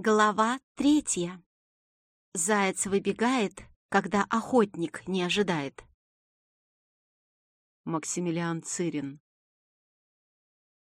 Глава третья. Заяц выбегает, когда охотник не ожидает. Максимилиан Цирин.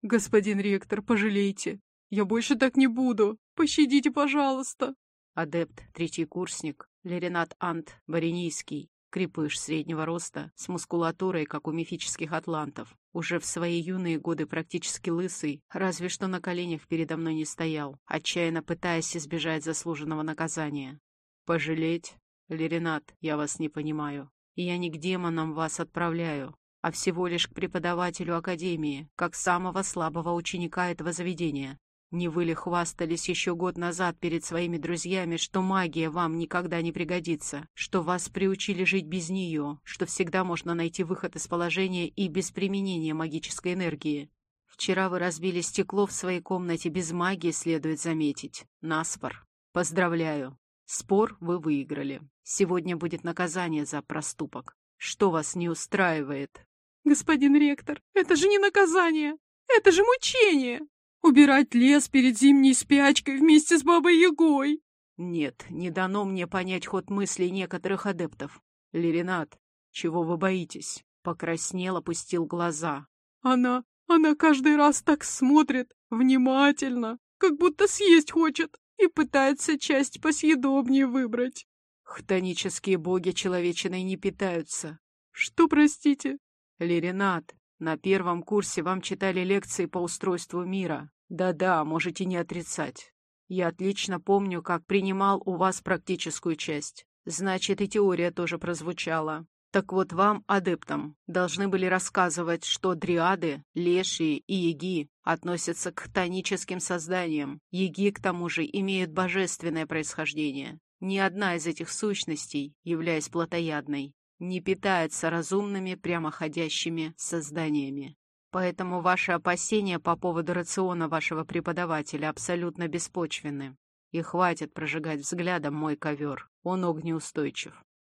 «Господин ректор, пожалейте. Я больше так не буду. Пощадите, пожалуйста». Адепт, третий курсник, Леринат Ант Баринийский, крепыш среднего роста, с мускулатурой, как у мифических атлантов, уже в свои юные годы практически лысый, разве что на коленях передо мной не стоял, отчаянно пытаясь избежать заслуженного наказания. «Пожалеть? Леринат, я вас не понимаю. Я не к демонам вас отправляю, а всего лишь к преподавателю Академии, как самого слабого ученика этого заведения. Не вы ли хвастались еще год назад перед своими друзьями, что магия вам никогда не пригодится, что вас приучили жить без нее, что всегда можно найти выход из положения и без применения магической энергии? Вчера вы разбили стекло в своей комнате без магии, следует заметить. Наспор. Поздравляю. Спор вы выиграли. Сегодня будет наказание за проступок. Что вас не устраивает? Господин ректор, это же не наказание! Это же мучение! Убирать лес перед зимней спячкой вместе с бабой Ягой. Нет, не дано мне понять ход мыслей некоторых адептов. Леринат, чего вы боитесь? Покраснел, опустил глаза. Она, она каждый раз так смотрит, внимательно, как будто съесть хочет и пытается часть посъедобнее выбрать. Хтонические боги человечиной не питаются. Что, простите? Леринат, на первом курсе вам читали лекции по устройству мира. Да-да, можете не отрицать. Я отлично помню, как принимал у вас практическую часть. Значит, и теория тоже прозвучала. Так вот вам, адептам, должны были рассказывать, что дриады, лешие и яги относятся к хтоническим созданиям. Яги, к тому же, имеют божественное происхождение. Ни одна из этих сущностей, являясь плотоядной, не питается разумными прямоходящими созданиями. Поэтому ваши опасения по поводу рациона вашего преподавателя абсолютно беспочвенны. И хватит прожигать взглядом мой ковер, он огнеустойчив.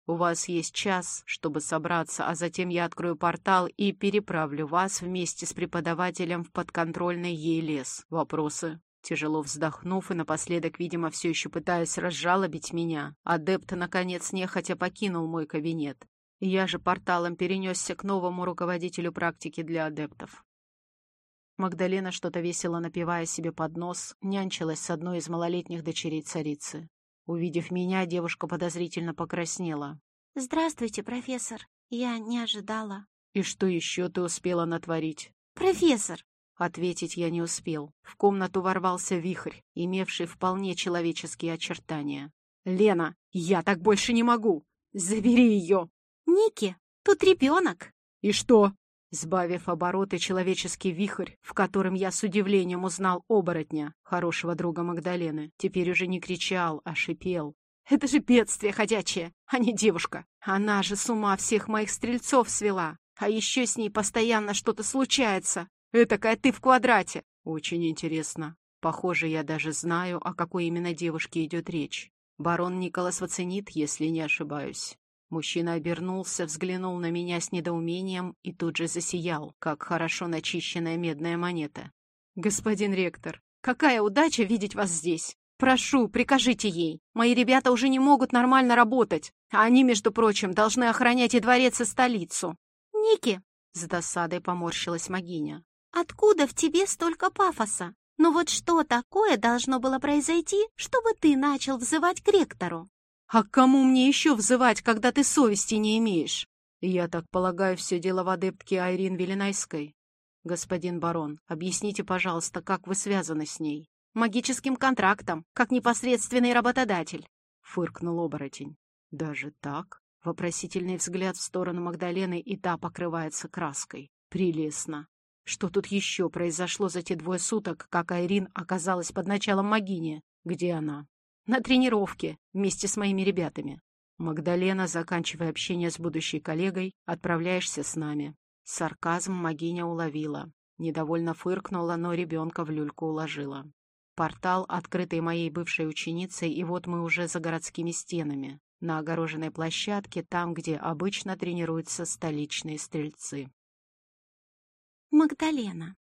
У вас есть час, чтобы собраться, а затем я открою портал и переправлю вас вместе с преподавателем в подконтрольный ей лес. Вопросы? Тяжело вздохнув и напоследок, видимо, все еще пытаясь разжалобить меня, адепт, наконец, нехотя покинул мой кабинет. Я же порталом перенесся к новому руководителю практики для адептов. Магдалена, что-то весело напивая себе под нос, нянчилась с одной из малолетних дочерей царицы. Увидев меня, девушка подозрительно покраснела. «Здравствуйте, профессор. Я не ожидала». «И что еще ты успела натворить?» «Профессор!» Ответить я не успел. В комнату ворвался вихрь, имевший вполне человеческие очертания. «Лена, я так больше не могу! Забери ее!» «Ники, тут ребенок!» «И что?» Сбавив обороты, человеческий вихрь, в котором я с удивлением узнал оборотня, хорошего друга Магдалены, теперь уже не кричал, а шипел. «Это же бедствие ходячее, а не девушка! Она же с ума всех моих стрельцов свела! А еще с ней постоянно что-то случается! Этакая ты в квадрате!» «Очень интересно. Похоже, я даже знаю, о какой именно девушке идет речь. Барон Николас оценит, если не ошибаюсь. Мужчина обернулся, взглянул на меня с недоумением и тут же засиял, как хорошо начищенная медная монета. «Господин ректор, какая удача видеть вас здесь! Прошу, прикажите ей. Мои ребята уже не могут нормально работать, а они, между прочим, должны охранять и дворец, и столицу». «Ники!» — с досадой поморщилась Магиня. «Откуда в тебе столько пафоса? Ну вот что такое должно было произойти, чтобы ты начал взывать к ректору?» «А к кому мне еще взывать, когда ты совести не имеешь?» «Я так полагаю, все дело в адептке Айрин Велинайской. Господин барон, объясните, пожалуйста, как вы связаны с ней?» «Магическим контрактом, как непосредственный работодатель», — фыркнул оборотень. «Даже так?» Вопросительный взгляд в сторону Магдалены, и та покрывается краской. «Прелестно. Что тут еще произошло за те двое суток, как Айрин оказалась под началом Магини? Где она?» На тренировке вместе с моими ребятами. Магдалена, заканчивая общение с будущей коллегой, отправляешься с нами. Сарказм Магиня уловила. Недовольно фыркнула, но ребенка в люльку уложила. Портал, открытый моей бывшей ученицей, и вот мы уже за городскими стенами, на огороженной площадке, там, где обычно тренируются столичные стрельцы. Магдалена.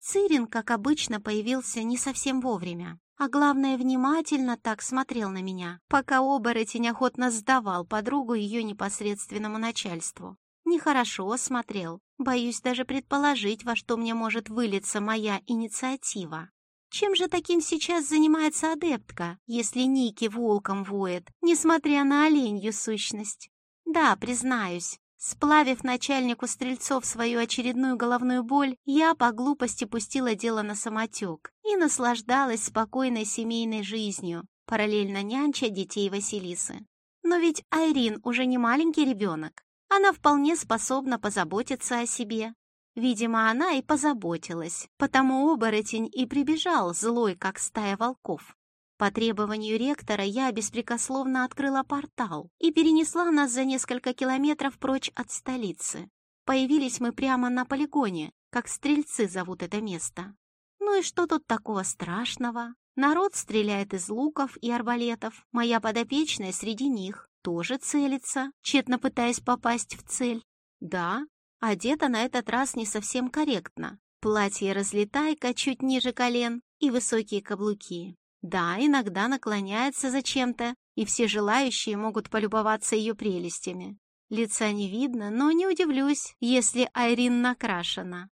Цирин, как обычно, появился не совсем вовремя. А главное, внимательно так смотрел на меня, пока оборотень охотно сдавал подругу ее непосредственному начальству. Нехорошо смотрел, боюсь даже предположить, во что мне может вылиться моя инициатива. Чем же таким сейчас занимается адептка, если Ники волком воет, несмотря на оленью сущность? Да, признаюсь, Сплавив начальнику стрельцов свою очередную головную боль, я по глупости пустила дело на самотек и наслаждалась спокойной семейной жизнью, параллельно нянча детей Василисы. Но ведь Айрин уже не маленький ребенок. Она вполне способна позаботиться о себе. Видимо, она и позаботилась, потому оборотень и прибежал злой, как стая волков. По требованию ректора я беспрекословно открыла портал и перенесла нас за несколько километров прочь от столицы. Появились мы прямо на полигоне, как стрельцы зовут это место. Ну и что тут такого страшного? Народ стреляет из луков и арбалетов, моя подопечная среди них тоже целится, тщетно пытаясь попасть в цель. Да, одета на этот раз не совсем корректно. Платье-разлетайка чуть ниже колен и высокие каблуки. Да, иногда наклоняется зачем-то, и все желающие могут полюбоваться ее прелестями. Лица не видно, но не удивлюсь, если Айрин накрашена.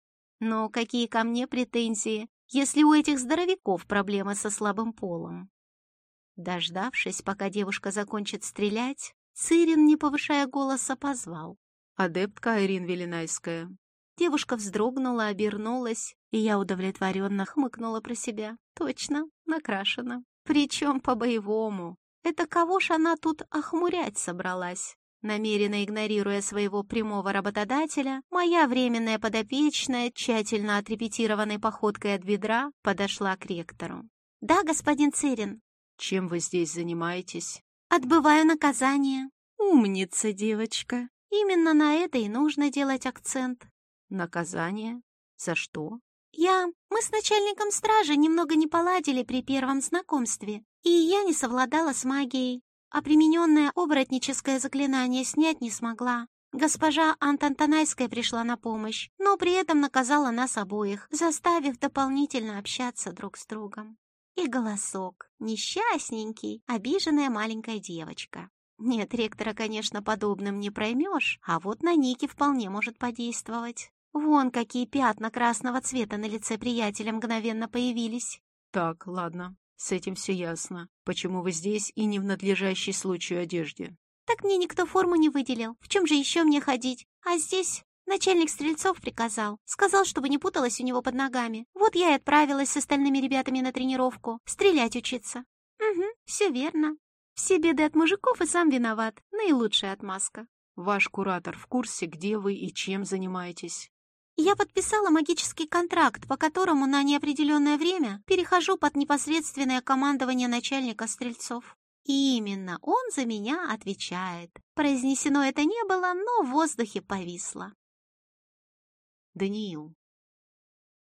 Но какие ко мне претензии, если у этих здоровяков проблемы со слабым полом? Дождавшись, пока девушка закончит стрелять, Цирин, не повышая голоса, позвал. «Адептка Айрин Велинайская, Девушка вздрогнула, обернулась, и я удовлетворенно хмыкнула про себя. Точно, накрашена. Причем по-боевому. Это кого ж она тут охмурять собралась? Намеренно игнорируя своего прямого работодателя, моя временная подопечная, тщательно отрепетированной походкой от ведра, подошла к ректору. «Да, господин Цирин». «Чем вы здесь занимаетесь?» «Отбываю наказание». «Умница, девочка». Именно на это и нужно делать акцент. Наказание? За что? Я... Мы с начальником стражи немного не поладили при первом знакомстве, и я не совладала с магией, а примененное оборотническое заклинание снять не смогла. Госпожа Антантанайская пришла на помощь, но при этом наказала нас обоих, заставив дополнительно общаться друг с другом. И голосок, несчастненький, обиженная маленькая девочка. Нет, ректора, конечно, подобным не проймешь, а вот на Ники вполне может подействовать. Вон какие пятна красного цвета на лице приятеля мгновенно появились. Так, ладно, с этим все ясно. Почему вы здесь и не в надлежащей случаю одежде? Так мне никто форму не выделил. В чем же еще мне ходить? А здесь начальник стрельцов приказал. Сказал, чтобы не путалась у него под ногами. Вот я и отправилась с остальными ребятами на тренировку. Стрелять учиться. Угу, все верно. Все беды от мужиков и сам виноват. Наилучшая отмазка. Ваш куратор в курсе, где вы и чем занимаетесь? Я подписала магический контракт, по которому на неопределенное время перехожу под непосредственное командование начальника стрельцов. И именно он за меня отвечает. Произнесено это не было, но в воздухе повисло. Даниил.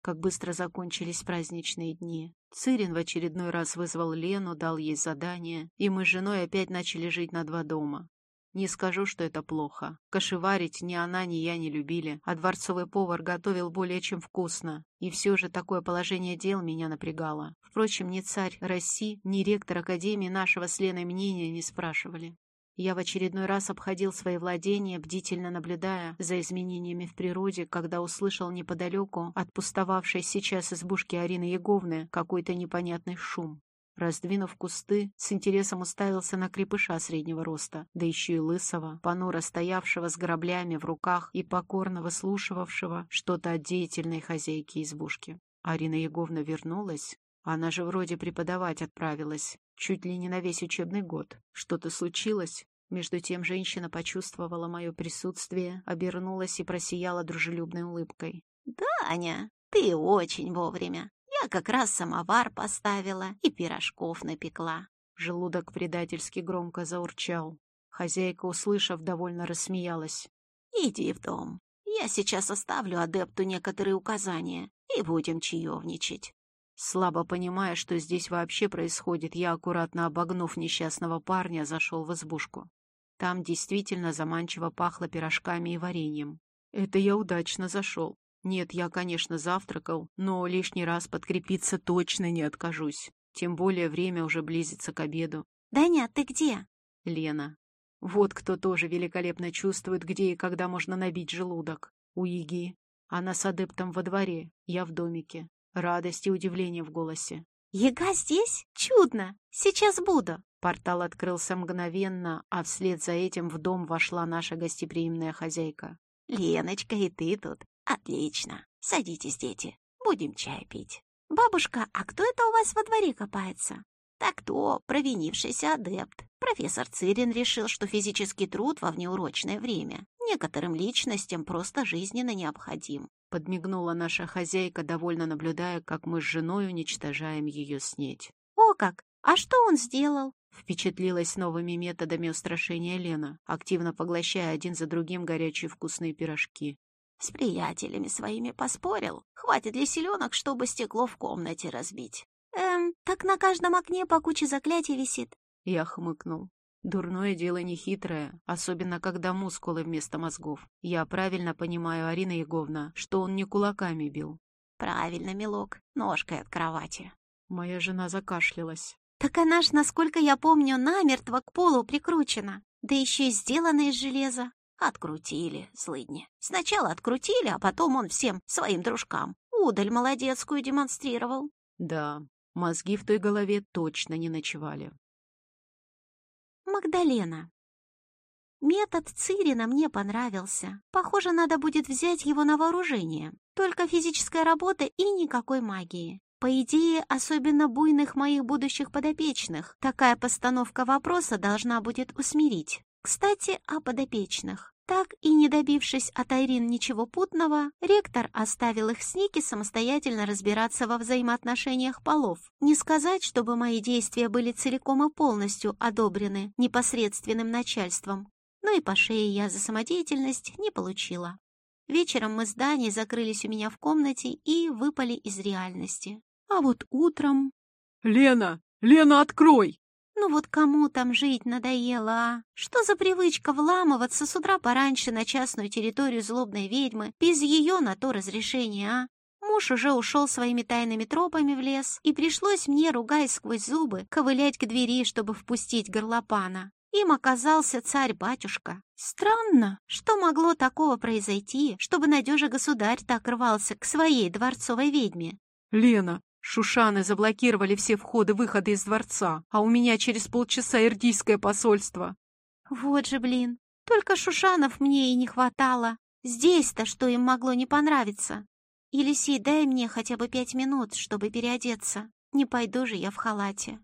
Как быстро закончились праздничные дни. Цирин в очередной раз вызвал Лену, дал ей задание, и мы с женой опять начали жить на два дома. Не скажу, что это плохо. Кашеварить ни она, ни я не любили, а дворцовый повар готовил более чем вкусно. И все же такое положение дел меня напрягало. Впрочем, ни царь России, ни ректор Академии нашего с Леной мнения не спрашивали. Я в очередной раз обходил свои владения, бдительно наблюдая за изменениями в природе, когда услышал неподалеку от пустовавшей сейчас избушки Арины Еговны какой-то непонятный шум. Раздвинув кусты, с интересом уставился на крепыша среднего роста, да еще и лысого, понуро стоявшего с граблями в руках и покорно выслушивавшего что-то от деятельной хозяйки избушки. Арина Еговна вернулась. Она же вроде преподавать отправилась, чуть ли не на весь учебный год. Что-то случилось? Между тем женщина почувствовала мое присутствие, обернулась и просияла дружелюбной улыбкой. «Да, Аня, ты очень вовремя. Я как раз самовар поставила и пирожков напекла. Желудок предательски громко заурчал. Хозяйка, услышав, довольно рассмеялась. «Иди в дом. Я сейчас оставлю адепту некоторые указания, и будем чаевничать». Слабо понимая, что здесь вообще происходит, я, аккуратно обогнув несчастного парня, зашел в избушку. Там действительно заманчиво пахло пирожками и вареньем. Это я удачно зашел. Нет, я, конечно, завтракал, но лишний раз подкрепиться точно не откажусь. Тем более время уже близится к обеду. «Даня, ты где?» Лена. Вот кто тоже великолепно чувствует, где и когда можно набить желудок. У Иги. Она с адептом во дворе, я в домике. Радость и удивление в голосе. «Яга здесь? Чудно! Сейчас буду!» Портал открылся мгновенно, а вслед за этим в дом вошла наша гостеприимная хозяйка. «Леночка, и ты тут? Отлично! Садитесь, дети, будем чай пить». «Бабушка, а кто это у вас во дворе копается?» Так то провинившийся адепт. Профессор Цирин решил, что физический труд во внеурочное время некоторым личностям просто жизненно необходим. Подмигнула наша хозяйка, довольно наблюдая, как мы с женой уничтожаем ее снеть. «О как! А что он сделал?» Впечатлилась новыми методами устрашения Лена, активно поглощая один за другим горячие вкусные пирожки. С приятелями своими поспорил. Хватит ли селенок, чтобы стекло в комнате разбить? «Эм, так на каждом окне по куче заклятий висит». Я хмыкнул. Дурное дело нехитрое, особенно когда мускулы вместо мозгов. Я правильно понимаю, Арина Еговна, что он не кулаками бил. Правильно, милок, ножкой от кровати. Моя жена закашлялась. Так она ж, насколько я помню, намертво к полу прикручена. Да еще и сделана из железа. Открутили, злыдни. Сначала открутили, а потом он всем своим дружкам удаль молодецкую демонстрировал. Да, Мозги в той голове точно не ночевали. Магдалена. Метод Цирина мне понравился. Похоже, надо будет взять его на вооружение. Только физическая работа и никакой магии. По идее, особенно буйных моих будущих подопечных, такая постановка вопроса должна будет усмирить. Кстати, о подопечных. Так и не добившись от Айрин ничего путного, ректор оставил их с Ники самостоятельно разбираться во взаимоотношениях полов. Не сказать, чтобы мои действия были целиком и полностью одобрены непосредственным начальством, но и по шее я за самодеятельность не получила. Вечером мы с Даней закрылись у меня в комнате и выпали из реальности. А вот утром... «Лена! Лена, открой!» Ну вот кому там жить надоело, а? Что за привычка вламываться с утра пораньше на частную территорию злобной ведьмы, без ее на то разрешения, а? Муж уже ушел своими тайными тропами в лес, и пришлось мне, ругаясь сквозь зубы, ковылять к двери, чтобы впустить горлопана. Им оказался царь-батюшка. Странно, что могло такого произойти, чтобы надежа-государь так рвался к своей дворцовой ведьме. «Лена, Шушаны заблокировали все входы-выходы из дворца, а у меня через полчаса ирдийское посольство. Вот же, блин, только Шушанов мне и не хватало. Здесь-то что им могло не понравиться? Елисей, дай мне хотя бы пять минут, чтобы переодеться. Не пойду же я в халате.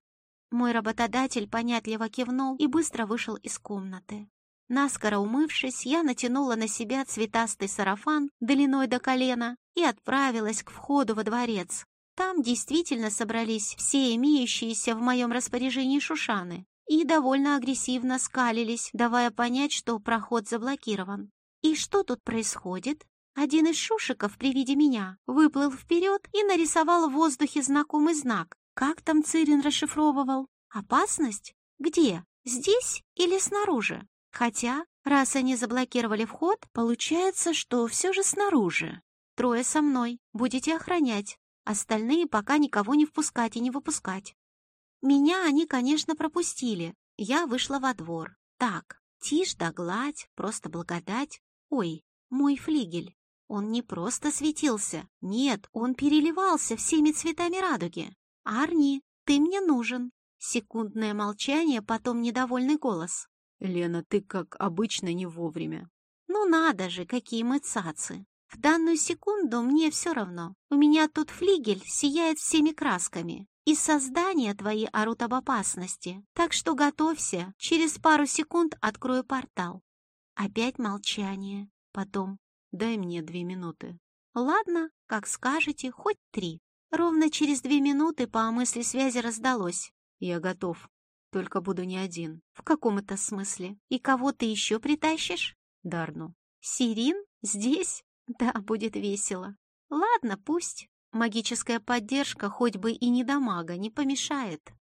Мой работодатель понятливо кивнул и быстро вышел из комнаты. Наскоро умывшись, я натянула на себя цветастый сарафан длиной до колена и отправилась к входу во дворец, там действительно собрались все имеющиеся в моем распоряжении шушаны и довольно агрессивно скалились, давая понять, что проход заблокирован. И что тут происходит? Один из шушиков при виде меня выплыл вперед и нарисовал в воздухе знакомый знак. Как там Цирин расшифровывал? Опасность? Где? Здесь или снаружи? Хотя, раз они заблокировали вход, получается, что все же снаружи. Трое со мной, будете охранять. Остальные пока никого не впускать и не выпускать. Меня они, конечно, пропустили. Я вышла во двор. Так, тишь да гладь, просто благодать. Ой, мой флигель. Он не просто светился. Нет, он переливался всеми цветами радуги. Арни, ты мне нужен. Секундное молчание, потом недовольный голос. Лена, ты как обычно не вовремя. Ну надо же, какие мы цацы. В данную секунду мне все равно. У меня тут флигель сияет всеми красками. И создания твои орут об опасности. Так что готовься, через пару секунд открою портал. Опять молчание. Потом дай мне две минуты. Ладно, как скажете, хоть три. Ровно через две минуты по мысли связи раздалось. Я готов. Только буду не один. В каком это смысле? И кого ты еще притащишь? Дарну. Сирин? Здесь? Да, будет весело. Ладно, пусть. Магическая поддержка хоть бы и не до мага не помешает.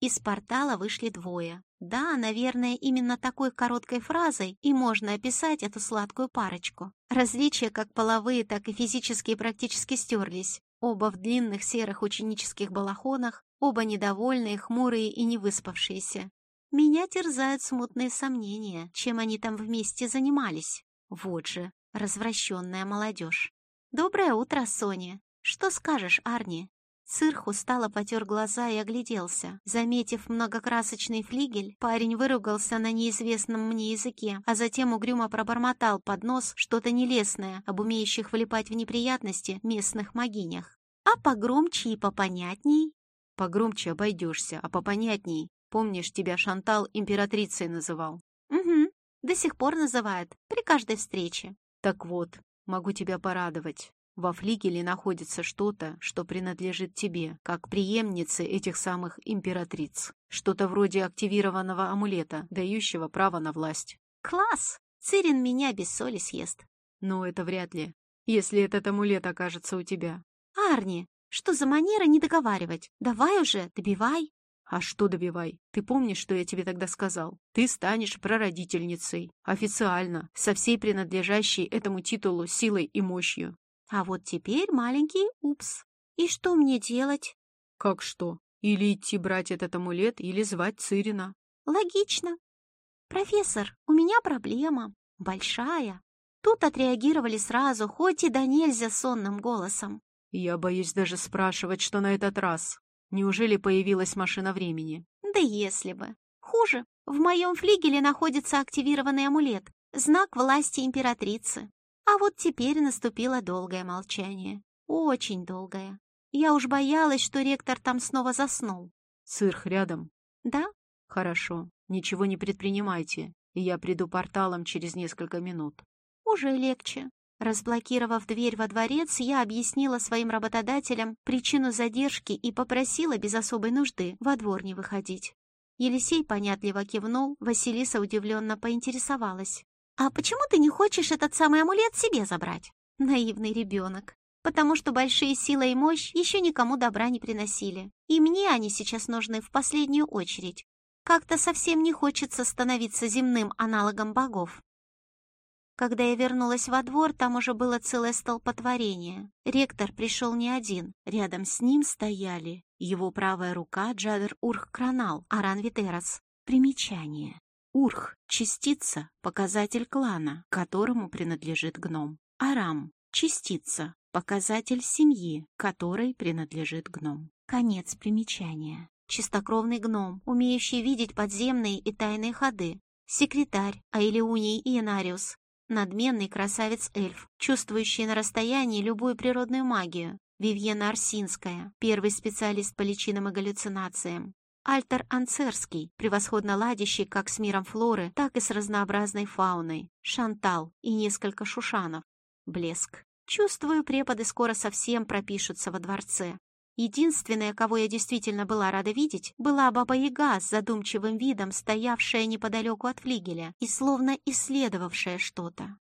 Из портала вышли двое. Да, наверное, именно такой короткой фразой и можно описать эту сладкую парочку. Различия как половые, так и физические практически стерлись. Оба в длинных серых ученических балахонах, оба недовольные, хмурые и невыспавшиеся. Меня терзают смутные сомнения, чем они там вместе занимались. Вот же, развращенная молодежь. «Доброе утро, Соня. Что скажешь, Арни?» Цирх устало потер глаза и огляделся. Заметив многокрасочный флигель, парень выругался на неизвестном мне языке, а затем угрюмо пробормотал под нос что-то нелестное об умеющих влипать в неприятности местных могинях. «А погромче и попонятней?» «Погромче обойдешься, а попонятней. Помнишь, тебя Шантал императрицей называл?» «Угу, до сих пор называют, при каждой встрече». «Так вот, могу тебя порадовать. Во флигеле находится что-то, что принадлежит тебе, как преемнице этих самых императриц. Что-то вроде активированного амулета, дающего право на власть. Класс! Цирин меня без соли съест. Но это вряд ли, если этот амулет окажется у тебя. Арни, что за манера не договаривать? Давай уже, добивай. А что добивай? Ты помнишь, что я тебе тогда сказал? Ты станешь прародительницей. Официально, со всей принадлежащей этому титулу силой и мощью. А вот теперь маленький упс. И что мне делать? Как что? Или идти брать этот амулет, или звать Цирина. Логично. Профессор, у меня проблема. Большая. Тут отреагировали сразу, хоть и да нельзя сонным голосом. Я боюсь даже спрашивать, что на этот раз. Неужели появилась машина времени? Да если бы. Хуже. В моем флигеле находится активированный амулет. Знак власти императрицы. А вот теперь наступило долгое молчание. Очень долгое. Я уж боялась, что ректор там снова заснул. Цирх рядом? Да. Хорошо. Ничего не предпринимайте. Я приду порталом через несколько минут. Уже легче. Разблокировав дверь во дворец, я объяснила своим работодателям причину задержки и попросила без особой нужды во двор не выходить. Елисей понятливо кивнул, Василиса удивленно поинтересовалась. «А почему ты не хочешь этот самый амулет себе забрать?» Наивный ребенок. «Потому что большие сила и мощь еще никому добра не приносили. И мне они сейчас нужны в последнюю очередь. Как-то совсем не хочется становиться земным аналогом богов». Когда я вернулась во двор, там уже было целое столпотворение. Ректор пришел не один. Рядом с ним стояли его правая рука Джадер Урх Кранал, Аран Витерас. Примечание. Урх – частица, показатель клана, которому принадлежит гном. Арам – частица, показатель семьи, которой принадлежит гном. Конец примечания. Чистокровный гном, умеющий видеть подземные и тайные ходы. Секретарь Аилеуний Иенариус. Надменный красавец-эльф, чувствующий на расстоянии любую природную магию. Вивьена Арсинская, первый специалист по личинам и галлюцинациям. Альтер Анцерский, превосходно ладящий как с миром флоры, так и с разнообразной фауной, Шантал и несколько шушанов. Блеск. Чувствую, преподы скоро совсем пропишутся во дворце. Единственная, кого я действительно была рада видеть, была Баба-Яга с задумчивым видом, стоявшая неподалеку от флигеля и словно исследовавшая что-то.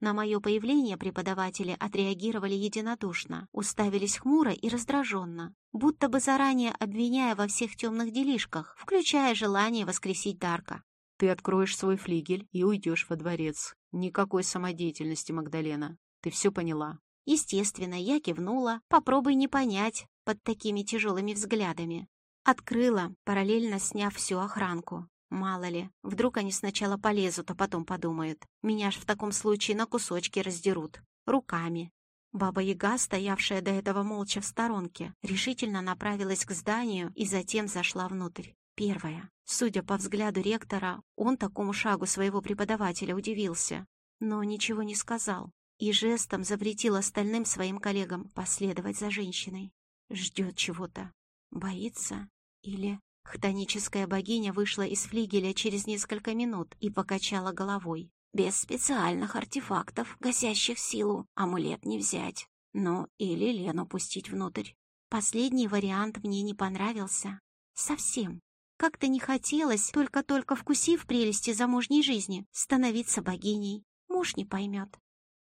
На мое появление преподаватели отреагировали единодушно, уставились хмуро и раздраженно, будто бы заранее обвиняя во всех темных делишках, включая желание воскресить Дарка. «Ты откроешь свой флигель и уйдешь во дворец. Никакой самодеятельности, Магдалена. Ты все поняла?» Естественно, я кивнула. Попробуй не понять под такими тяжелыми взглядами. Открыла, параллельно сняв всю охранку. Мало ли, вдруг они сначала полезут, а потом подумают. Меня ж в таком случае на кусочки раздерут. Руками. Баба-яга, стоявшая до этого молча в сторонке, решительно направилась к зданию и затем зашла внутрь. Первая. Судя по взгляду ректора, он такому шагу своего преподавателя удивился, но ничего не сказал и жестом запретил остальным своим коллегам последовать за женщиной. Ждет чего-то. Боится? Или... Хтоническая богиня вышла из флигеля через несколько минут и покачала головой. Без специальных артефактов, гасящих силу, амулет не взять. Ну, или Лену пустить внутрь. Последний вариант мне не понравился. Совсем. Как-то не хотелось, только-только вкусив прелести замужней жизни, становиться богиней. Муж не поймет.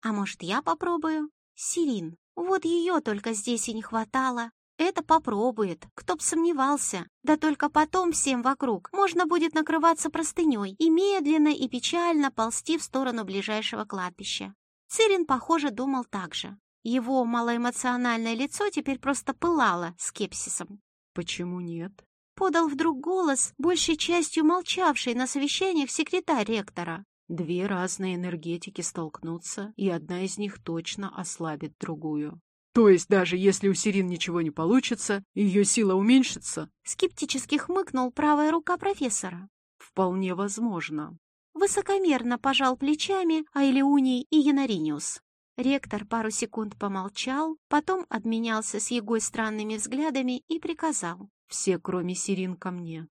А может, я попробую? Сирин. Вот ее только здесь и не хватало. Это попробует, кто б сомневался. Да только потом всем вокруг можно будет накрываться простыней и медленно и печально ползти в сторону ближайшего кладбища. Цирин, похоже, думал так же. Его малоэмоциональное лицо теперь просто пылало скепсисом. «Почему нет?» Подал вдруг голос, большей частью молчавший на совещаниях секретарь ректора. Две разные энергетики столкнутся, и одна из них точно ослабит другую. То есть даже если у Сирин ничего не получится, ее сила уменьшится? Скептически хмыкнул правая рука профессора. Вполне возможно. Высокомерно пожал плечами Айлеуний и Янариниус. Ректор пару секунд помолчал, потом обменялся с Егой странными взглядами и приказал. «Все, кроме Сирин, ко мне».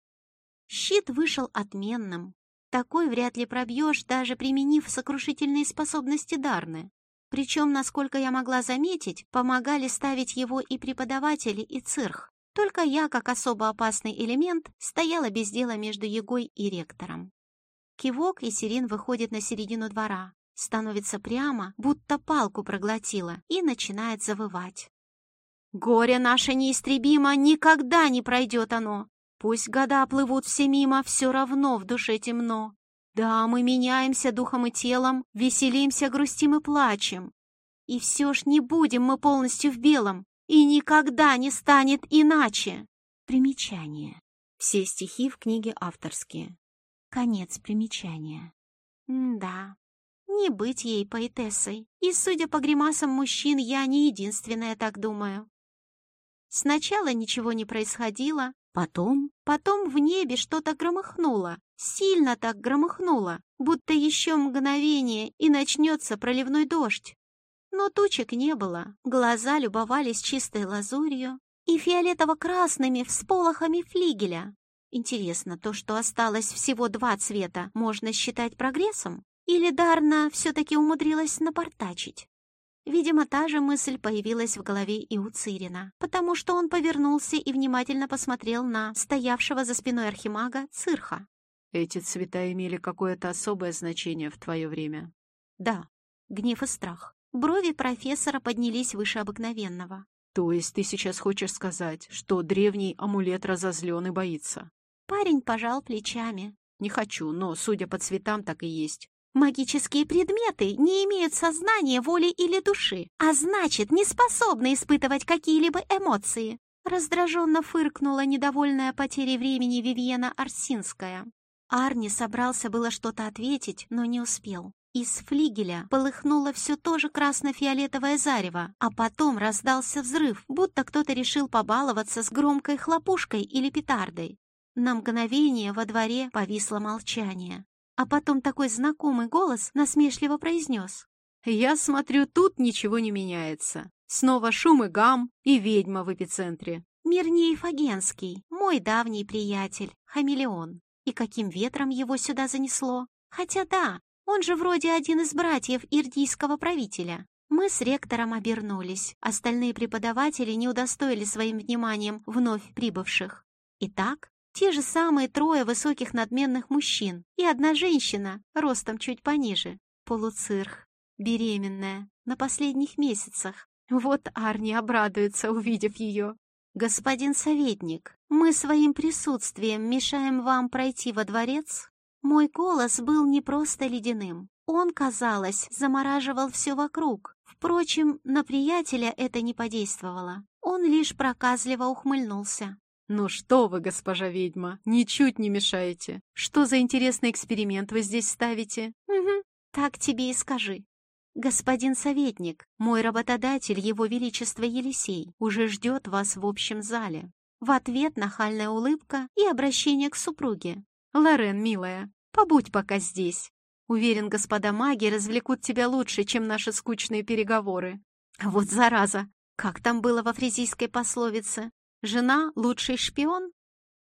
Щит вышел отменным. Такой вряд ли пробьешь, даже применив сокрушительные способности Дарны. Причем, насколько я могла заметить, помогали ставить его и преподаватели, и цирх. Только я, как особо опасный элемент, стояла без дела между Егой и ректором. Кивок, и Сирин выходит на середину двора становится прямо, будто палку проглотила, и начинает завывать. «Горе наше неистребимо, никогда не пройдет оно! Пусть года плывут все мимо, все равно в душе темно. Да, мы меняемся духом и телом, веселимся, грустим и плачем. И все ж не будем мы полностью в белом, и никогда не станет иначе!» Примечание. Все стихи в книге авторские. Конец примечания. М да, не быть ей поэтессой. И, судя по гримасам мужчин, я не единственная так думаю. Сначала ничего не происходило, потом, потом в небе что-то громыхнуло, сильно так громыхнуло, будто еще мгновение и начнется проливной дождь. Но тучек не было, глаза любовались чистой лазурью и фиолетово-красными всполохами флигеля. Интересно, то, что осталось всего два цвета, можно считать прогрессом? Или Дарна все-таки умудрилась напортачить? Видимо, та же мысль появилась в голове и у Цирина, потому что он повернулся и внимательно посмотрел на стоявшего за спиной архимага Цирха. «Эти цвета имели какое-то особое значение в твое время?» «Да, гнев и страх. Брови профессора поднялись выше обыкновенного. «То есть ты сейчас хочешь сказать, что древний амулет разозлен и боится?» Парень пожал плечами. «Не хочу, но, судя по цветам, так и есть. Магические предметы не имеют сознания, воли или души, а значит, не способны испытывать какие-либо эмоции. Раздраженно фыркнула недовольная потерей времени Вивьена Арсинская. Арни собрался было что-то ответить, но не успел. Из флигеля полыхнуло все то же красно-фиолетовое зарево, а потом раздался взрыв, будто кто-то решил побаловаться с громкой хлопушкой или петардой. На мгновение во дворе повисло молчание. А потом такой знакомый голос насмешливо произнес. «Я смотрю, тут ничего не меняется. Снова шум и гам, и ведьма в эпицентре». Мирней Фагенский, мой давний приятель, хамелеон. И каким ветром его сюда занесло? Хотя да, он же вроде один из братьев ирдийского правителя. Мы с ректором обернулись. Остальные преподаватели не удостоили своим вниманием вновь прибывших. Итак, те же самые трое высоких надменных мужчин и одна женщина, ростом чуть пониже, полуцирх, беременная, на последних месяцах. Вот Арни обрадуется, увидев ее. «Господин советник, мы своим присутствием мешаем вам пройти во дворец?» Мой голос был не просто ледяным. Он, казалось, замораживал все вокруг. Впрочем, на приятеля это не подействовало. Он лишь проказливо ухмыльнулся. «Ну что вы, госпожа ведьма, ничуть не мешаете. Что за интересный эксперимент вы здесь ставите?» «Угу, так тебе и скажи. Господин советник, мой работодатель, его величество Елисей, уже ждет вас в общем зале». В ответ нахальная улыбка и обращение к супруге. «Лорен, милая, побудь пока здесь. Уверен, господа маги развлекут тебя лучше, чем наши скучные переговоры». Вот зараза! Как там было во фризийской пословице? Жена — лучший шпион?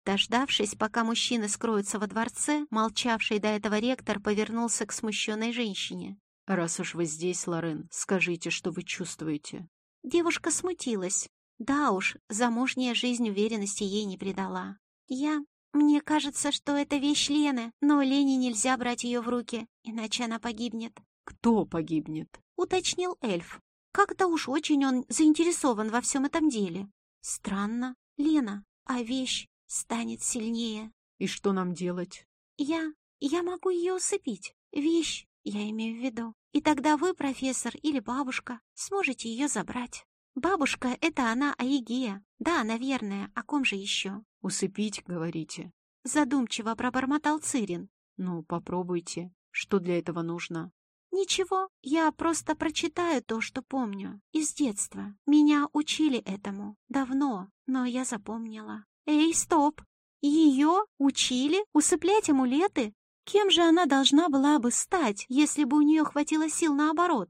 Дождавшись, пока мужчины скроются во дворце, молчавший до этого ректор повернулся к смущенной женщине. «Раз уж вы здесь, Лорен, скажите, что вы чувствуете». Девушка смутилась. Да уж, замужняя жизнь уверенности ей не придала. «Я... Мне кажется, что это вещь Лены, но Лене нельзя брать ее в руки, иначе она погибнет». «Кто погибнет?» — уточнил эльф. Как-то уж очень он заинтересован во всем этом деле. Странно, Лена, а вещь станет сильнее. И что нам делать? Я... я могу ее усыпить. Вещь Я имею в виду. И тогда вы, профессор или бабушка, сможете ее забрать. Бабушка — это она Аигея. Да, наверное, о ком же еще? Усыпить, говорите. Задумчиво пробормотал Цирин. Ну, попробуйте. Что для этого нужно? Ничего, я просто прочитаю то, что помню. Из детства. Меня учили этому. Давно, но я запомнила. Эй, стоп! Ее учили усыплять амулеты? Кем же она должна была бы стать, если бы у нее хватило сил наоборот?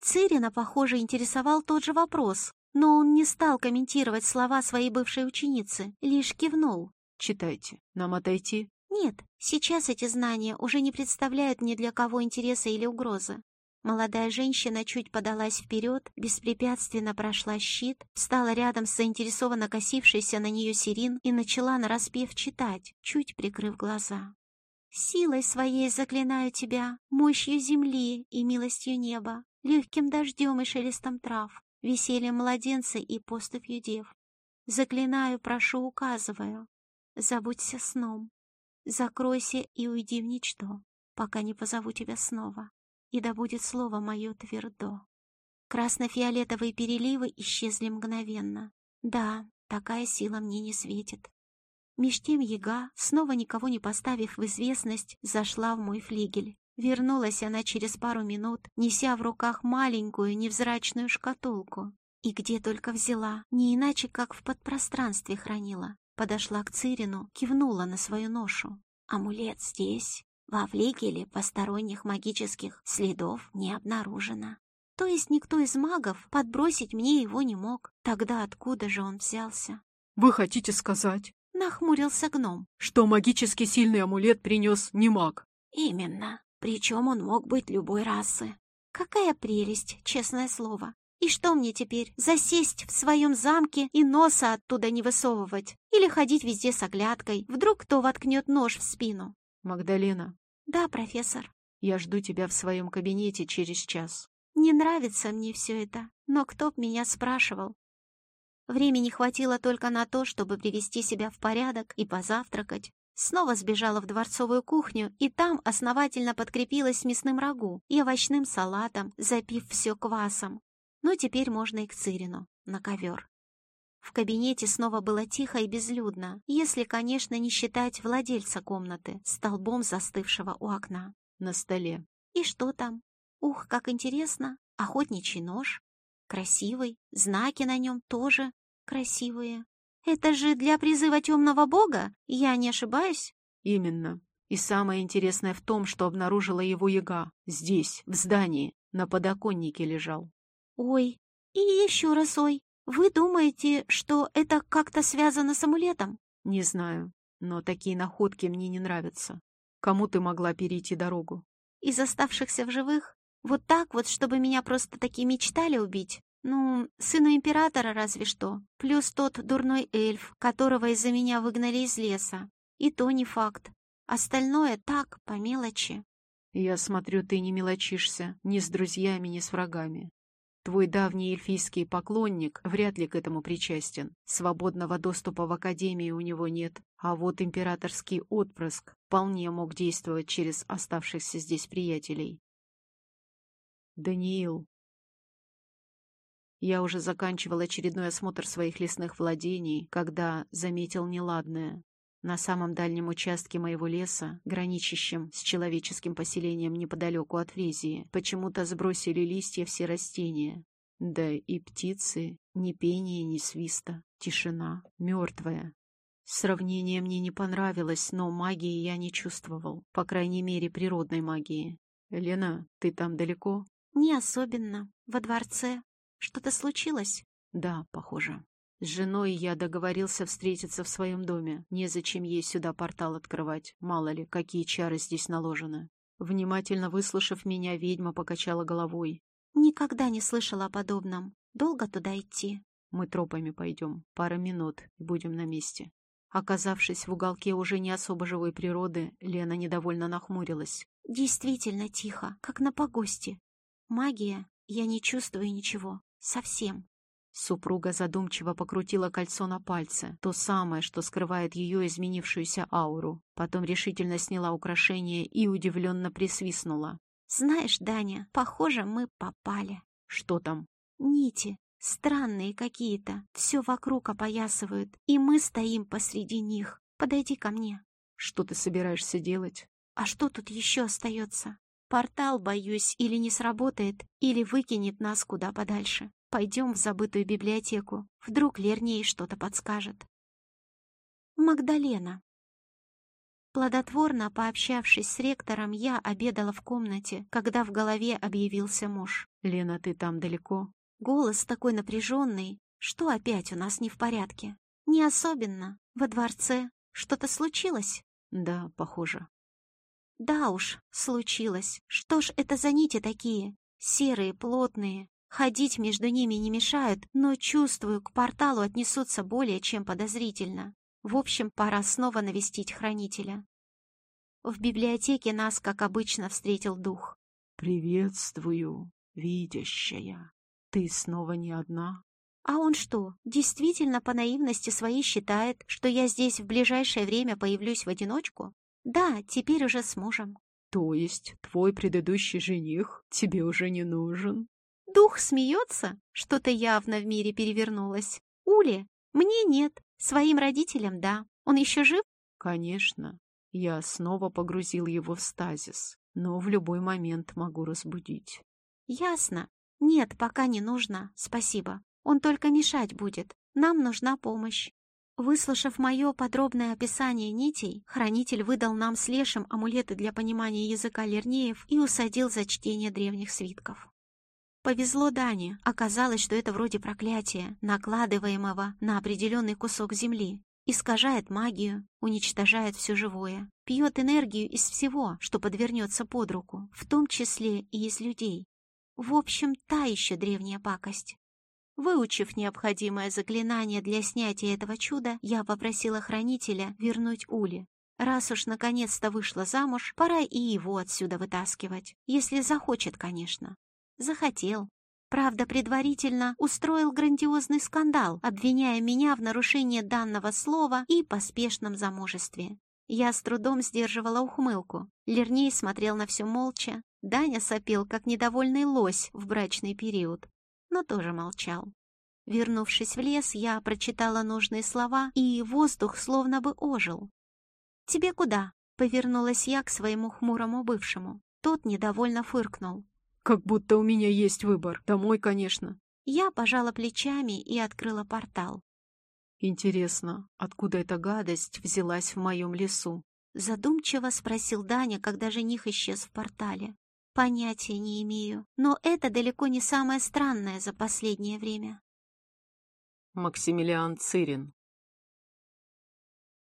Цирина, похоже, интересовал тот же вопрос, но он не стал комментировать слова своей бывшей ученицы, лишь кивнул. «Читайте. Нам отойти?» «Нет, сейчас эти знания уже не представляют ни для кого интереса или угрозы. Молодая женщина чуть подалась вперед, беспрепятственно прошла щит, встала рядом с заинтересованно косившейся на нее Сирин и начала нараспев читать, чуть прикрыв глаза. «Силой своей заклинаю тебя, мощью земли и милостью неба, легким дождем и шелестом трав, весельем младенца и поступью дев. Заклинаю, прошу, указываю. Забудься сном. Закройся и уйди в ничто, пока не позову тебя снова, и да будет слово мое твердо. Красно-фиолетовые переливы исчезли мгновенно. Да, такая сила мне не светит. Меж тем яга, снова никого не поставив в известность, зашла в мой флигель. Вернулась она через пару минут, неся в руках маленькую невзрачную шкатулку. И где только взяла, не иначе, как в подпространстве хранила. Подошла к Цирину, кивнула на свою ношу. Амулет здесь. Во флигеле посторонних магических следов не обнаружено. То есть никто из магов подбросить мне его не мог. Тогда откуда же он взялся? «Вы хотите сказать?» Нахмурился гном. «Что магически сильный амулет принес не маг?» «Именно. Причем он мог быть любой расы. Какая прелесть, честное слово. И что мне теперь, засесть в своем замке и носа оттуда не высовывать? Или ходить везде с оглядкой? Вдруг кто воткнет нож в спину? Магдалена. Да, профессор. Я жду тебя в своем кабинете через час. Не нравится мне все это, но кто б меня спрашивал? Времени хватило только на то, чтобы привести себя в порядок и позавтракать, Снова сбежала в дворцовую кухню и там основательно подкрепилась мясным рагу и овощным салатом, запив все квасом. Но теперь можно и к Цирину, на ковер. В кабинете снова было тихо и безлюдно, если, конечно, не считать владельца комнаты, столбом застывшего у окна. На столе. И что там? Ух, как интересно! Охотничий нож. Красивый, знаки на нем тоже красивые. Это же для призыва темного бога? Я не ошибаюсь? Именно. И самое интересное в том, что обнаружила его яга. Здесь, в здании, на подоконнике лежал. Ой, и еще раз ой. Вы думаете, что это как-то связано с амулетом? Не знаю, но такие находки мне не нравятся. Кому ты могла перейти дорогу? Из оставшихся в живых? Вот так вот, чтобы меня просто такие мечтали убить? Ну, сыну императора разве что. Плюс тот дурной эльф, которого из-за меня выгнали из леса. И то не факт. Остальное так, по мелочи. Я смотрю, ты не мелочишься ни с друзьями, ни с врагами. Твой давний эльфийский поклонник вряд ли к этому причастен. Свободного доступа в Академию у него нет. А вот императорский отпрыск вполне мог действовать через оставшихся здесь приятелей. Даниил, я уже заканчивал очередной осмотр своих лесных владений, когда заметил неладное. На самом дальнем участке моего леса, граничащем с человеческим поселением неподалеку от Фризии, почему-то сбросили листья все растения. Да и птицы, ни пения, ни свиста, тишина, мертвая. Сравнение мне не понравилось, но магии я не чувствовал, по крайней мере, природной магии. «Лена, ты там далеко?» «Не особенно. Во дворце. Что-то случилось? Да, похоже. С женой я договорился встретиться в своем доме. Незачем ей сюда портал открывать. Мало ли, какие чары здесь наложены. Внимательно выслушав меня, ведьма покачала головой. Никогда не слышала о подобном. Долго туда идти? Мы тропами пойдем. Пара минут, и будем на месте. Оказавшись в уголке уже не особо живой природы, Лена недовольно нахмурилась. Действительно тихо, как на погосте. Магия, я не чувствую ничего. Совсем. Супруга задумчиво покрутила кольцо на пальце, то самое, что скрывает ее изменившуюся ауру. Потом решительно сняла украшение и удивленно присвистнула. Знаешь, Даня, похоже, мы попали. Что там? Нити. Странные какие-то. Все вокруг опоясывают. И мы стоим посреди них. Подойди ко мне. Что ты собираешься делать? А что тут еще остается? Портал, боюсь, или не сработает, или выкинет нас куда подальше. Пойдем в забытую библиотеку. Вдруг Лерней что-то подскажет. Магдалена. Плодотворно пообщавшись с ректором, я обедала в комнате, когда в голове объявился муж. «Лена, ты там далеко?» Голос такой напряженный, что опять у нас не в порядке. Не особенно. Во дворце что-то случилось? Да, похоже. Да уж, случилось. Что ж это за нити такие? Серые, плотные. Ходить между ними не мешают, но чувствую, к порталу отнесутся более чем подозрительно. В общем, пора снова навестить хранителя. В библиотеке нас, как обычно, встретил дух. «Приветствую, видящая. Ты снова не одна?» А он что, действительно по наивности своей считает, что я здесь в ближайшее время появлюсь в одиночку? Да, теперь уже с мужем. То есть твой предыдущий жених тебе уже не нужен? Дух смеется? Что-то явно в мире перевернулось. Ули, мне нет, Своим родителям, да. Он еще жив? Конечно. Я снова погрузил его в стазис, но в любой момент могу разбудить. Ясно. Нет, пока не нужно. Спасибо. Он только мешать будет. Нам нужна помощь. Выслушав мое подробное описание нитей, хранитель выдал нам с Лешем амулеты для понимания языка лернеев и усадил за чтение древних свитков. Повезло Дане. Оказалось, что это вроде проклятия, накладываемого на определенный кусок земли. Искажает магию, уничтожает все живое, пьет энергию из всего, что подвернется под руку, в том числе и из людей. В общем, та еще древняя пакость. Выучив необходимое заклинание для снятия этого чуда, я попросила хранителя вернуть Ули. Раз уж наконец-то вышла замуж, пора и его отсюда вытаскивать. Если захочет, конечно. Захотел. Правда, предварительно устроил грандиозный скандал, обвиняя меня в нарушении данного слова и поспешном замужестве. Я с трудом сдерживала ухмылку. Лерней смотрел на все молча. Даня сопел, как недовольный лось в брачный период, но тоже молчал. Вернувшись в лес, я прочитала нужные слова, и воздух словно бы ожил. «Тебе куда?» — повернулась я к своему хмурому бывшему. Тот недовольно фыркнул. Как будто у меня есть выбор. Домой, конечно. Я пожала плечами и открыла портал. Интересно, откуда эта гадость взялась в моем лесу? Задумчиво спросил Даня, когда жених исчез в портале. Понятия не имею, но это далеко не самое странное за последнее время. Максимилиан Цирин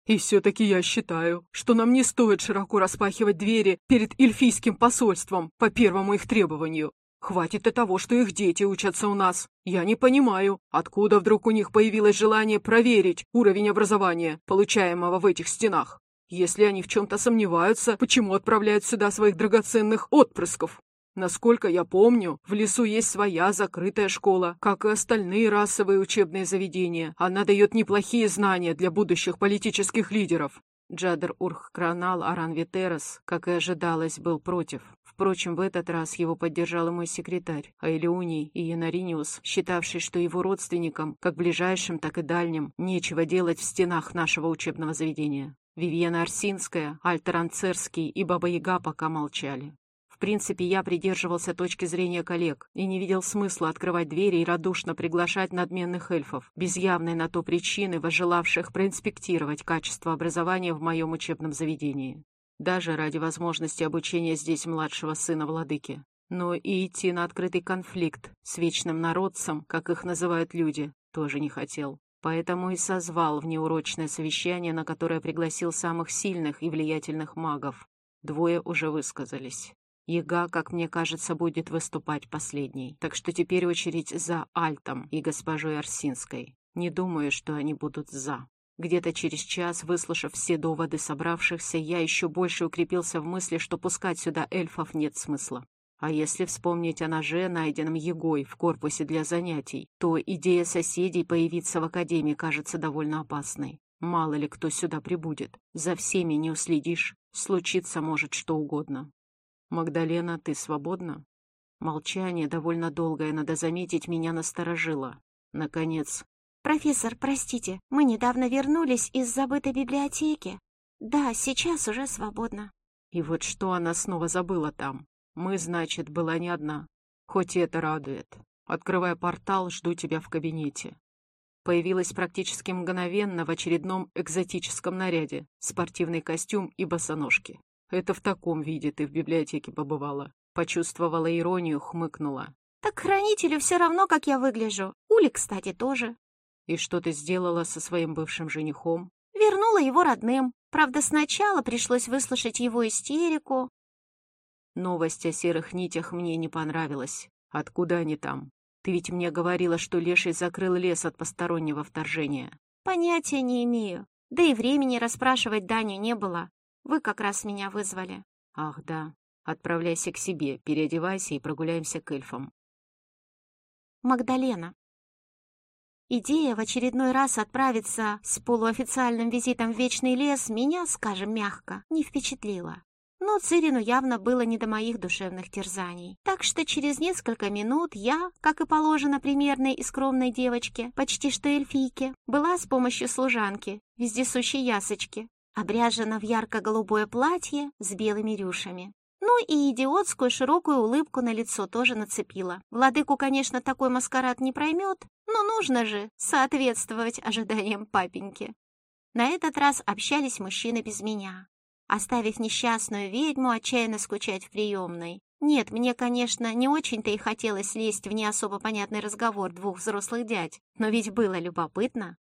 и все-таки я считаю, что нам не стоит широко распахивать двери перед эльфийским посольством по первому их требованию. Хватит и того, что их дети учатся у нас. Я не понимаю, откуда вдруг у них появилось желание проверить уровень образования, получаемого в этих стенах. Если они в чем-то сомневаются, почему отправляют сюда своих драгоценных отпрысков? Насколько я помню, в лесу есть своя закрытая школа, как и остальные расовые учебные заведения. Она дает неплохие знания для будущих политических лидеров. Джадер Урх-Кранал Аран Витерас, как и ожидалось, был против. Впрочем, в этот раз его поддержал и мой секретарь, Айлеуний и Янариниус, считавший, что его родственникам, как ближайшим, так и дальним, нечего делать в стенах нашего учебного заведения. Вивьена Арсинская, Альтер Церский и Баба Яга пока молчали. В принципе, я придерживался точки зрения коллег и не видел смысла открывать двери и радушно приглашать надменных эльфов, без явной на то причины, возжелавших проинспектировать качество образования в моем учебном заведении. Даже ради возможности обучения здесь младшего сына владыки. Но и идти на открытый конфликт с вечным народцем, как их называют люди, тоже не хотел. Поэтому и созвал внеурочное совещание, на которое пригласил самых сильных и влиятельных магов. Двое уже высказались. Яга, как мне кажется, будет выступать последней. Так что теперь очередь за Альтом и госпожой Арсинской. Не думаю, что они будут «за». Где-то через час, выслушав все доводы собравшихся, я еще больше укрепился в мысли, что пускать сюда эльфов нет смысла. А если вспомнить о ноже, найденном Егой в корпусе для занятий, то идея соседей появиться в академии кажется довольно опасной. Мало ли кто сюда прибудет. За всеми не уследишь. Случиться может что угодно. «Магдалена, ты свободна?» Молчание, довольно долгое, надо заметить, меня насторожило. Наконец. «Профессор, простите, мы недавно вернулись из забытой библиотеки. Да, сейчас уже свободно». И вот что она снова забыла там. Мы, значит, была не одна. Хоть и это радует. Открывая портал, жду тебя в кабинете. Появилась практически мгновенно в очередном экзотическом наряде. Спортивный костюм и босоножки. Это в таком виде ты в библиотеке побывала. Почувствовала иронию, хмыкнула. «Так хранителю все равно, как я выгляжу. Ули, кстати, тоже». «И что ты сделала со своим бывшим женихом?» «Вернула его родным. Правда, сначала пришлось выслушать его истерику». Новость о серых нитях мне не понравилась. Откуда они там? Ты ведь мне говорила, что Леший закрыл лес от постороннего вторжения. Понятия не имею. Да и времени расспрашивать Даню не было. Вы как раз меня вызвали. Ах, да. Отправляйся к себе, переодевайся и прогуляемся к эльфам. Магдалена. Идея в очередной раз отправиться с полуофициальным визитом в Вечный лес меня, скажем мягко, не впечатлила. Но Цирину явно было не до моих душевных терзаний. Так что через несколько минут я, как и положено примерной и скромной девочке, почти что эльфийке, была с помощью служанки, вездесущей ясочки, обряжена в ярко-голубое платье с белыми рюшами. Ну и идиотскую широкую улыбку на лицо тоже нацепила. Владыку, конечно, такой маскарад не проймет, но нужно же соответствовать ожиданиям папеньки. На этот раз общались мужчины без меня, оставив несчастную ведьму отчаянно скучать в приемной. Нет, мне, конечно, не очень-то и хотелось лезть в не особо понятный разговор двух взрослых дядь, но ведь было любопытно.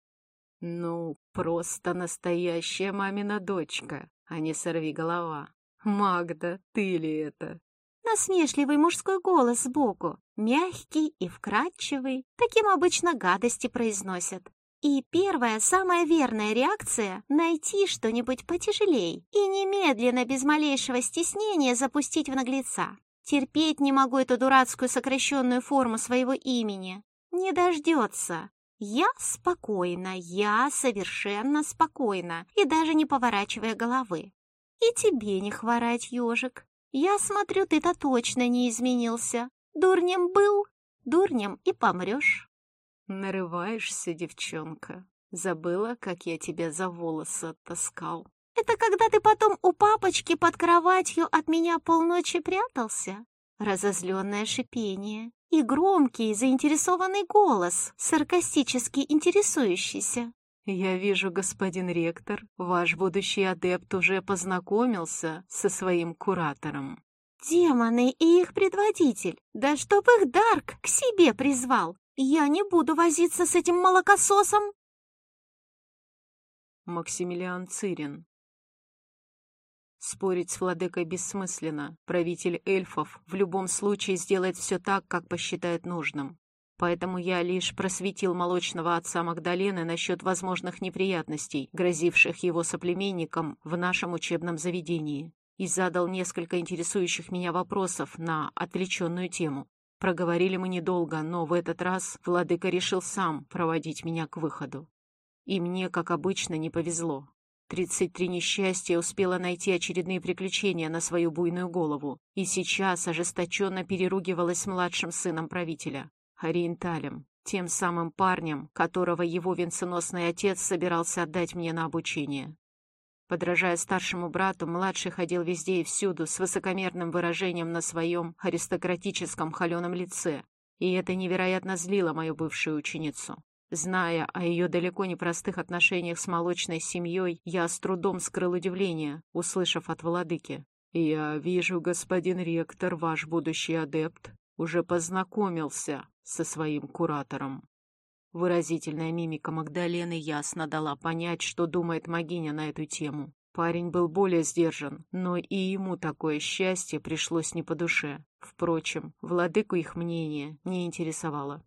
Ну, просто настоящая мамина дочка, а не сорви голова. «Магда, ты ли это?» Насмешливый мужской голос сбоку, мягкий и вкрадчивый, таким обычно гадости произносят. И первая, самая верная реакция — найти что-нибудь потяжелей и немедленно, без малейшего стеснения, запустить в наглеца. Терпеть не могу эту дурацкую сокращенную форму своего имени. Не дождется. Я спокойна, я совершенно спокойна, и даже не поворачивая головы. И тебе не хворать, ежик. Я смотрю, ты-то точно не изменился. Дурнем был, дурнем и помрешь. Нарываешься, девчонка. Забыла, как я тебя за волосы оттаскал. Это когда ты потом у папочки под кроватью от меня полночи прятался? Разозленное шипение и громкий заинтересованный голос, саркастически интересующийся. «Я вижу, господин ректор, ваш будущий адепт уже познакомился со своим куратором». «Демоны и их предводитель! Да чтоб их Дарк к себе призвал! Я не буду возиться с этим молокососом!» Максимилиан Цирин Спорить с владыкой бессмысленно. Правитель эльфов в любом случае сделает все так, как посчитает нужным. Поэтому я лишь просветил молочного отца Магдалены насчет возможных неприятностей, грозивших его соплеменникам в нашем учебном заведении, и задал несколько интересующих меня вопросов на отвлеченную тему. Проговорили мы недолго, но в этот раз владыка решил сам проводить меня к выходу. И мне, как обычно, не повезло. Тридцать три несчастья успела найти очередные приключения на свою буйную голову, и сейчас ожесточенно переругивалась с младшим сыном правителя. Ориенталем, тем самым парнем, которого его венценосный отец собирался отдать мне на обучение. Подражая старшему брату, младший ходил везде и всюду с высокомерным выражением на своем аристократическом холеном лице, и это невероятно злило мою бывшую ученицу. Зная о ее далеко не простых отношениях с молочной семьей, я с трудом скрыл удивление, услышав от владыки. «Я вижу, господин ректор, ваш будущий адепт, уже познакомился со своим куратором. Выразительная мимика Магдалены ясно дала понять, что думает Магиня на эту тему. Парень был более сдержан, но и ему такое счастье пришлось не по душе. Впрочем, владыку их мнение не интересовало.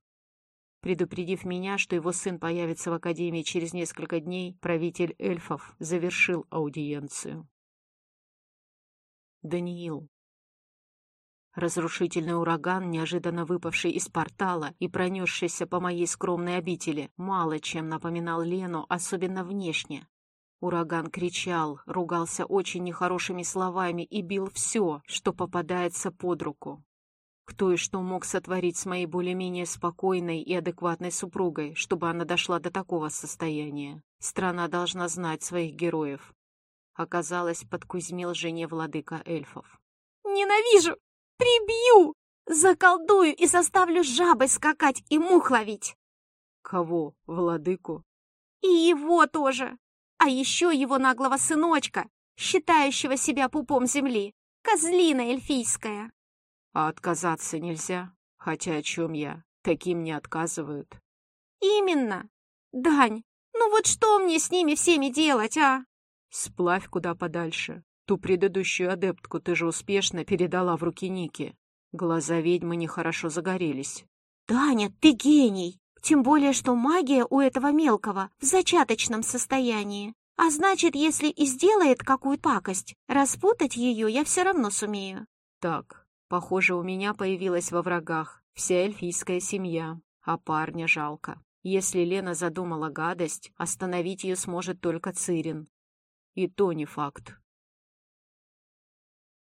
Предупредив меня, что его сын появится в Академии через несколько дней, правитель эльфов завершил аудиенцию. Даниил. Разрушительный ураган, неожиданно выпавший из портала и пронесшийся по моей скромной обители, мало чем напоминал Лену, особенно внешне. Ураган кричал, ругался очень нехорошими словами и бил все, что попадается под руку. Кто и что мог сотворить с моей более-менее спокойной и адекватной супругой, чтобы она дошла до такого состояния? Страна должна знать своих героев. Оказалось, подкузмил жене владыка эльфов. «Ненавижу! Прибью! Заколдую и заставлю жабой скакать и мух ловить!» «Кого? Владыку?» «И его тоже! А еще его наглого сыночка, считающего себя пупом земли, козлина эльфийская!» А отказаться нельзя? Хотя о чем я? Таким не отказывают. Именно. Дань, ну вот что мне с ними всеми делать, а? Сплавь куда подальше. Ту предыдущую адептку ты же успешно передала в руки Ники. Глаза ведьмы нехорошо загорелись. Даня, ты гений! Тем более, что магия у этого мелкого в зачаточном состоянии. А значит, если и сделает какую пакость, распутать ее я все равно сумею. Так, Похоже, у меня появилась во врагах вся эльфийская семья, а парня жалко. Если Лена задумала гадость, остановить ее сможет только Цирин. И то не факт.